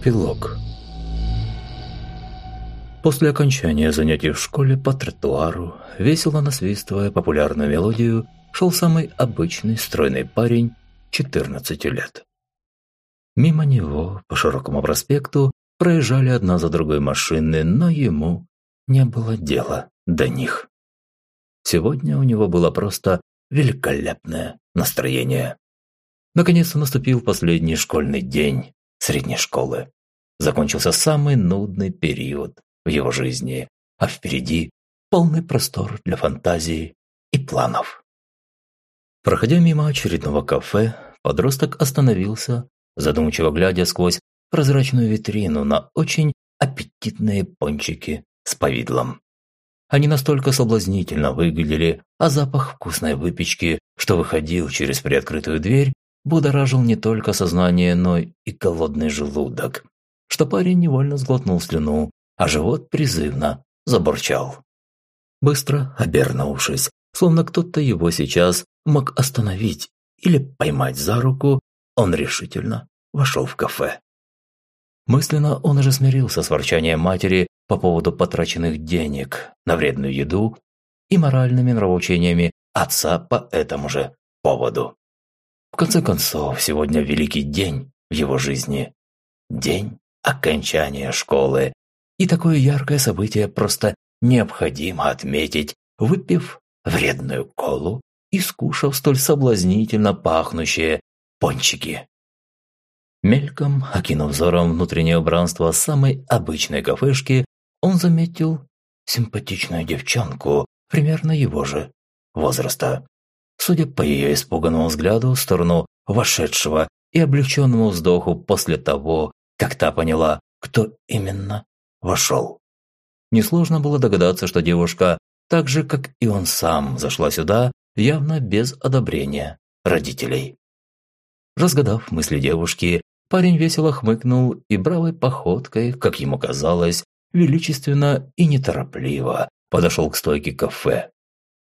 Эпилог После окончания занятий в школе по тротуару, весело насвистывая популярную мелодию, шел самый обычный стройный парень 14 лет. Мимо него по широкому проспекту проезжали одна за другой машины, но ему не было дела до них. Сегодня у него было просто великолепное настроение. Наконец-то наступил последний школьный день средней школы. Закончился самый нудный период в его жизни, а впереди полный простор для фантазии и планов. Проходя мимо очередного кафе, подросток остановился, задумчиво глядя сквозь прозрачную витрину на очень аппетитные пончики с повидлом. Они настолько соблазнительно выглядели, а запах вкусной выпечки, что выходил через приоткрытую дверь, будоражил не только сознание, но и голодный желудок, что парень невольно сглотнул слюну, а живот призывно забурчал. Быстро обернувшись, словно кто-то его сейчас мог остановить или поймать за руку, он решительно вошел в кафе. Мысленно он уже смирился с ворчанием матери по поводу потраченных денег на вредную еду и моральными нравоучениями отца по этому же поводу. В конце концов, сегодня великий день в его жизни. День окончания школы. И такое яркое событие просто необходимо отметить, выпив вредную колу и скушав столь соблазнительно пахнущие пончики. Мельком, окинув взором внутреннее убранство самой обычной кафешки, он заметил симпатичную девчонку примерно его же возраста. Судя по ее испуганному взгляду в сторону вошедшего и облегченному вздоху после того, как та поняла, кто именно вошел. Несложно было догадаться, что девушка, так же, как и он сам, зашла сюда явно без одобрения родителей. Разгадав мысли девушки, парень весело хмыкнул и бравой походкой, как ему казалось, величественно и неторопливо подошел к стойке кафе,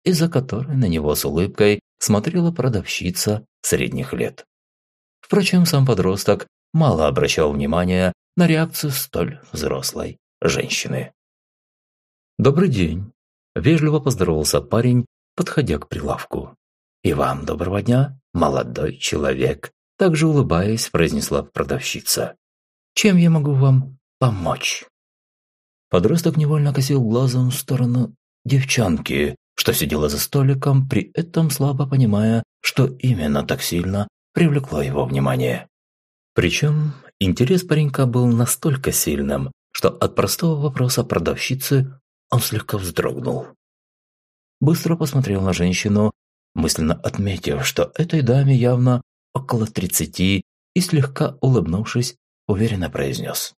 из-за которой на него с улыбкой смотрела продавщица средних лет. Впрочем, сам подросток мало обращал внимания на реакцию столь взрослой женщины. «Добрый день», – вежливо поздоровался парень, подходя к прилавку. «И вам доброго дня, молодой человек», – также улыбаясь, произнесла продавщица. «Чем я могу вам помочь?» Подросток невольно косил глазом в сторону девчонки, что сидела за столиком, при этом слабо понимая, что именно так сильно привлекло его внимание. Причем интерес паренька был настолько сильным, что от простого вопроса продавщицы он слегка вздрогнул. Быстро посмотрел на женщину, мысленно отметив, что этой даме явно около тридцати, и слегка улыбнувшись, уверенно произнес.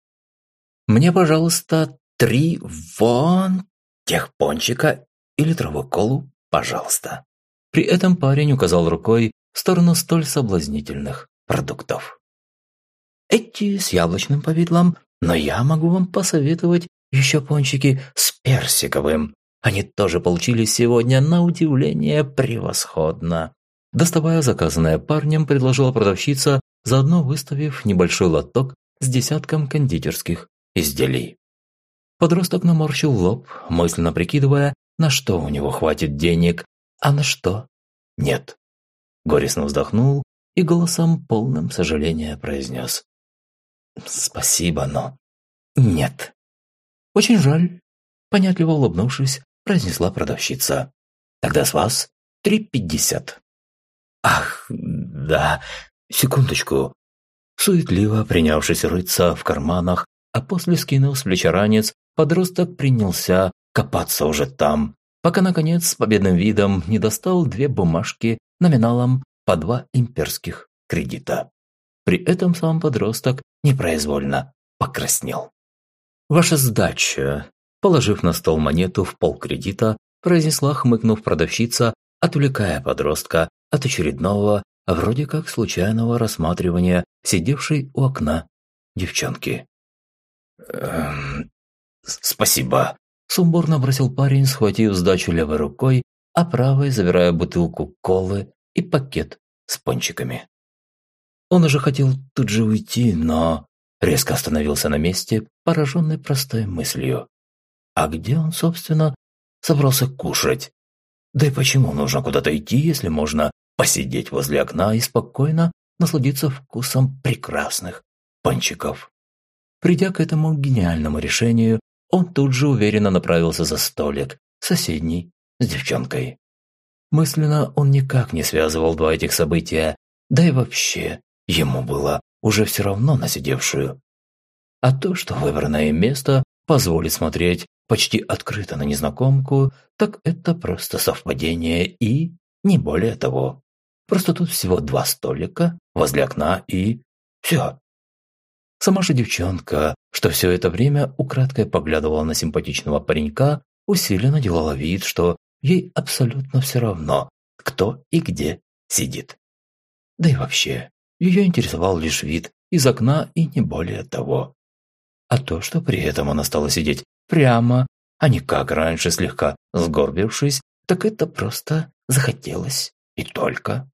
«Мне, пожалуйста, три вон тех пончика и литровую колу, пожалуйста». При этом парень указал рукой в сторону столь соблазнительных продуктов. «Эти с яблочным повидлом, но я могу вам посоветовать еще пончики с персиковым. Они тоже получились сегодня на удивление превосходно». Доставая заказанное парнем, предложила продавщица, заодно выставив небольшой лоток с десятком кондитерских изделий. Подросток наморщил лоб, мысленно прикидывая, на что у него хватит денег, а на что нет. Горестно вздохнул и голосом полным сожаления произнес. «Спасибо, но нет». «Очень жаль», – понятливо улыбнувшись, произнесла продавщица. «Тогда с вас три пятьдесят». «Ах, да, секундочку». Суетливо принявшись рыться в карманах, а после скинув с плеча ранец, подросток принялся копаться уже там, пока, наконец, с победным видом не достал две бумажки номиналом по два имперских кредита. При этом сам подросток непроизвольно покраснел. «Ваша сдача», положив на стол монету в полкредита, произнесла, хмыкнув продавщица, отвлекая подростка от очередного, вроде как случайного рассматривания сидевшей у окна девчонки. «Эм, «Спасибо», – сумбурно бросил парень, схватив сдачу левой рукой, а правой забирая бутылку колы и пакет с пончиками. Он уже хотел тут же уйти, но резко остановился на месте, пораженный простой мыслью. А где он, собственно, собрался кушать? Да и почему нужно куда-то идти, если можно посидеть возле окна и спокойно насладиться вкусом прекрасных пончиков? Придя к этому гениальному решению, он тут же уверенно направился за столик, соседний, с девчонкой. Мысленно он никак не связывал два этих события, да и вообще ему было уже все равно на сидевшую. А то, что выбранное место позволит смотреть почти открыто на незнакомку, так это просто совпадение и не более того. Просто тут всего два столика возле окна и все. Сама же девчонка, что все это время украдкой поглядывала на симпатичного паренька, усиленно делала вид, что ей абсолютно все равно, кто и где сидит. Да и вообще, ее интересовал лишь вид из окна и не более того. А то, что при этом она стала сидеть прямо, а не как раньше слегка сгорбившись, так это просто захотелось и только.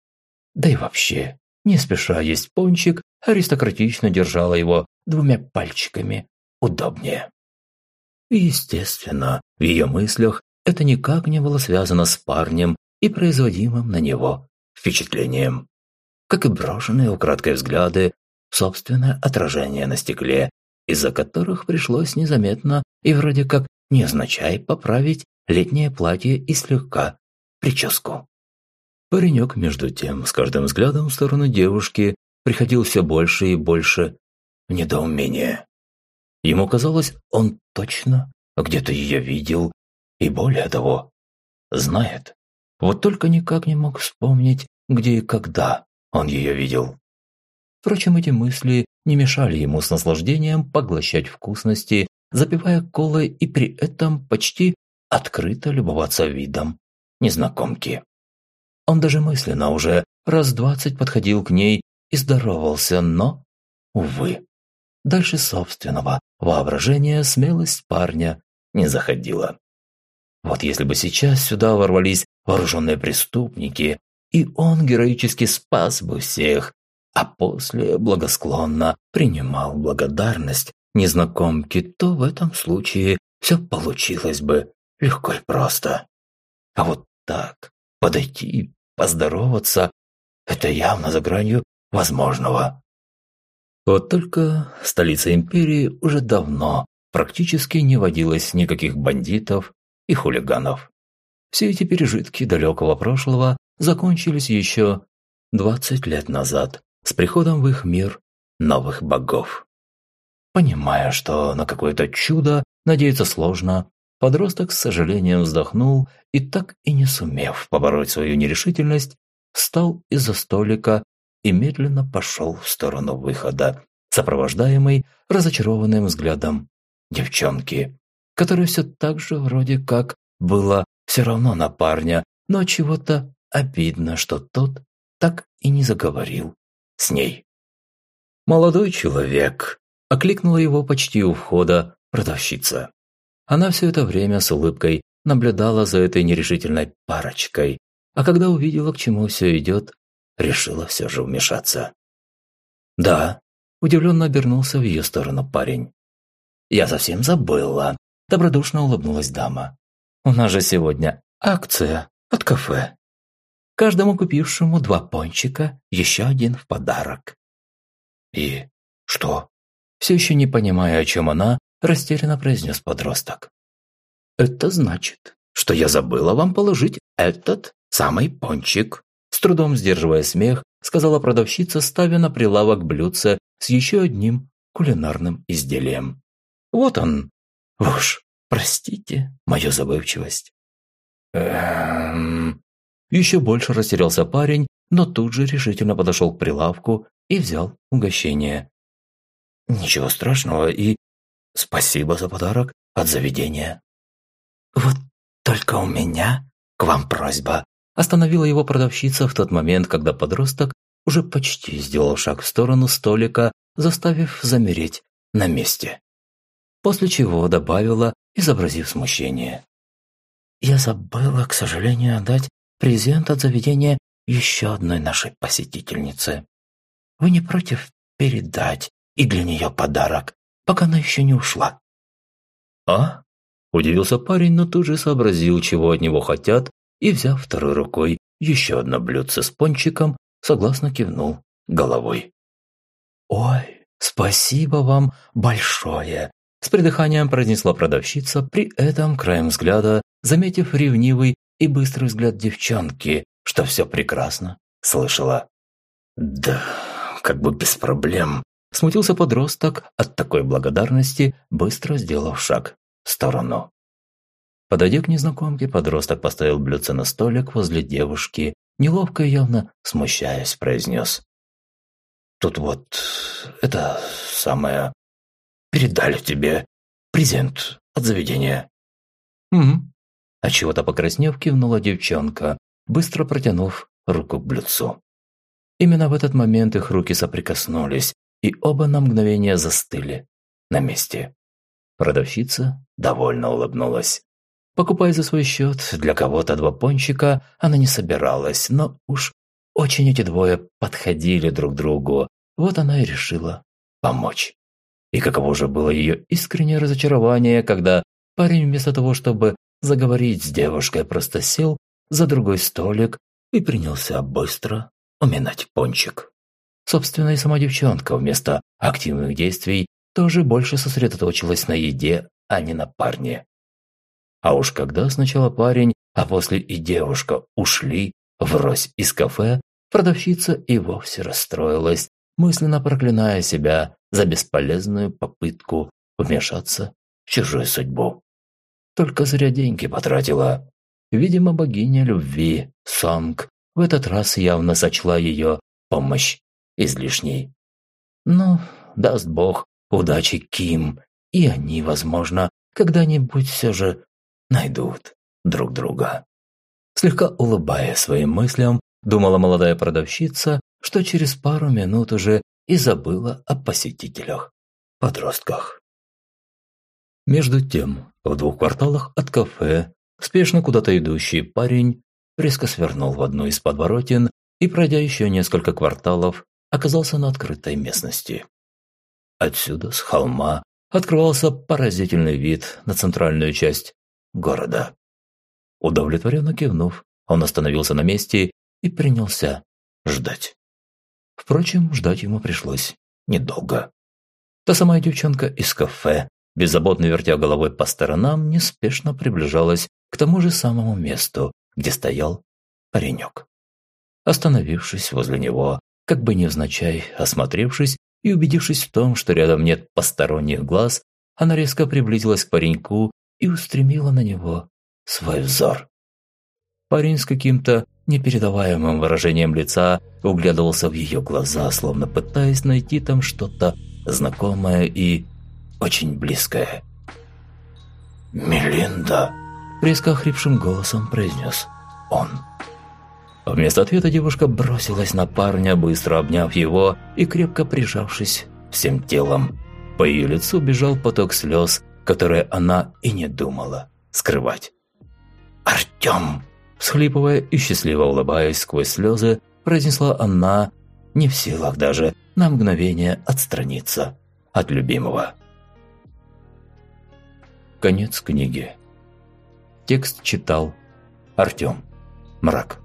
Да и вообще, не спеша есть пончик, аристократично держала его двумя пальчиками удобнее. Естественно, в ее мыслях это никак не было связано с парнем и производимым на него впечатлением. Как и брошенные украдкой взгляды, собственное отражение на стекле, из-за которых пришлось незаметно и вроде как невзначай поправить летнее платье и слегка прическу. Паренек, между тем, с каждым взглядом в сторону девушки приходил все больше и больше в недоумение. Ему казалось, он точно где-то ее видел и более того, знает. Вот только никак не мог вспомнить, где и когда он ее видел. Впрочем, эти мысли не мешали ему с наслаждением поглощать вкусности, запивая колой и при этом почти открыто любоваться видом незнакомки. Он даже мысленно уже раз двадцать подходил к ней и здоровался, но, увы, дальше собственного воображения смелость парня не заходила. Вот если бы сейчас сюда ворвались вооруженные преступники, и он героически спас бы всех, а после благосклонно принимал благодарность незнакомки, то в этом случае все получилось бы легко и просто. А вот так подойти, поздороваться – это явно за гранью возможного. Вот только столица империи уже давно практически не водилось никаких бандитов и хулиганов. Все эти пережитки далекого прошлого закончились еще 20 лет назад с приходом в их мир новых богов. Понимая, что на какое-то чудо надеяться сложно, подросток с сожалением вздохнул и так и не сумев побороть свою нерешительность, встал из-за столика и медленно пошел в сторону выхода, сопровождаемый разочарованным взглядом девчонки которое все так же вроде как было все равно на парня, но чего-то обидно, что тот так и не заговорил с ней. «Молодой человек», – окликнула его почти у входа продавщица. Она все это время с улыбкой наблюдала за этой нерешительной парочкой, а когда увидела, к чему все идет, решила все же вмешаться. «Да», – удивленно обернулся в ее сторону парень. «Я совсем забыла. Добродушно улыбнулась дама. «У нас же сегодня акция от кафе. Каждому купившему два пончика, еще один в подарок». «И что?» Все еще не понимая, о чем она, растерянно произнес подросток. «Это значит, что я забыла вам положить этот самый пончик», с трудом сдерживая смех, сказала продавщица, ставя на прилавок блюдце с еще одним кулинарным изделием. «Вот он, уж простите мою забывчивость. Эм... Еще больше растерялся парень, но тут же решительно подошел к прилавку и взял угощение. Ничего страшного и спасибо за подарок от заведения. Вот только у меня к вам просьба. Остановила его продавщица в тот момент, когда подросток уже почти сделал шаг в сторону столика, заставив замереть на месте после чего добавила, изобразив смущение. «Я забыла, к сожалению, отдать презент от заведения еще одной нашей посетительнице. Вы не против передать и для нее подарок, пока она еще не ушла». «А?» – удивился парень, но тут же сообразил, чего от него хотят, и, взяв второй рукой еще одно блюдце с пончиком, согласно кивнул головой. «Ой, спасибо вам большое!» С придыханием произнесла продавщица, при этом краем взгляда, заметив ревнивый и быстрый взгляд девчонки, что все прекрасно слышала. «Да, как бы без проблем», – смутился подросток от такой благодарности, быстро сделав шаг в сторону. Подойдя к незнакомке, подросток поставил блюдце на столик возле девушки, неловко и явно смущаясь, произнес. «Тут вот это самое... Передали тебе презент от заведения». «Угу». А чего-то покраснев, кивнула девчонка, быстро протянув руку к блюдцу. Именно в этот момент их руки соприкоснулись, и оба на мгновение застыли на месте. Продавщица довольно улыбнулась. Покупая за свой счет для кого-то два пончика, она не собиралась, но уж очень эти двое подходили друг другу. Вот она и решила помочь. И каково же было ее искреннее разочарование, когда парень вместо того, чтобы заговорить с девушкой, просто сел за другой столик и принялся быстро уминать пончик. Собственно, и сама девчонка вместо активных действий тоже больше сосредоточилась на еде, а не на парне. А уж когда сначала парень, а после и девушка ушли врозь из кафе, продавщица и вовсе расстроилась, мысленно проклиная себя за бесполезную попытку вмешаться в чужую судьбу. Только зря деньги потратила. Видимо, богиня любви, Сонг, в этот раз явно сочла ее помощь излишней. Ну, даст бог, удачи Ким, и они, возможно, когда-нибудь все же найдут друг друга. Слегка улыбаясь своим мыслям, думала молодая продавщица, что через пару минут уже и забыла о посетителях, подростках. Между тем, в двух кварталах от кафе, спешно куда-то идущий парень резко свернул в одну из подворотен и, пройдя еще несколько кварталов, оказался на открытой местности. Отсюда, с холма, открывался поразительный вид на центральную часть города. Удовлетворенно кивнув, он остановился на месте и принялся ждать. Впрочем, ждать ему пришлось недолго. Та самая девчонка из кафе, беззаботно вертя головой по сторонам, неспешно приближалась к тому же самому месту, где стоял паренек. Остановившись возле него, как бы невзначай осмотревшись и убедившись в том, что рядом нет посторонних глаз, она резко приблизилась к пареньку и устремила на него свой взор. Парень с каким-то непередаваемым выражением лица углядывался в ее глаза, словно пытаясь найти там что-то знакомое и очень близкое. «Мелинда!» – резко охрипшим голосом произнес он. Вместо ответа девушка бросилась на парня, быстро обняв его и крепко прижавшись всем телом. По ее лицу бежал поток слез, которые она и не думала скрывать. «Артем!» Схлипывая и счастливо улыбаясь сквозь слезы, произнесла она, не в силах даже на мгновение отстраниться от любимого. Конец книги. Текст читал Артем Мрак.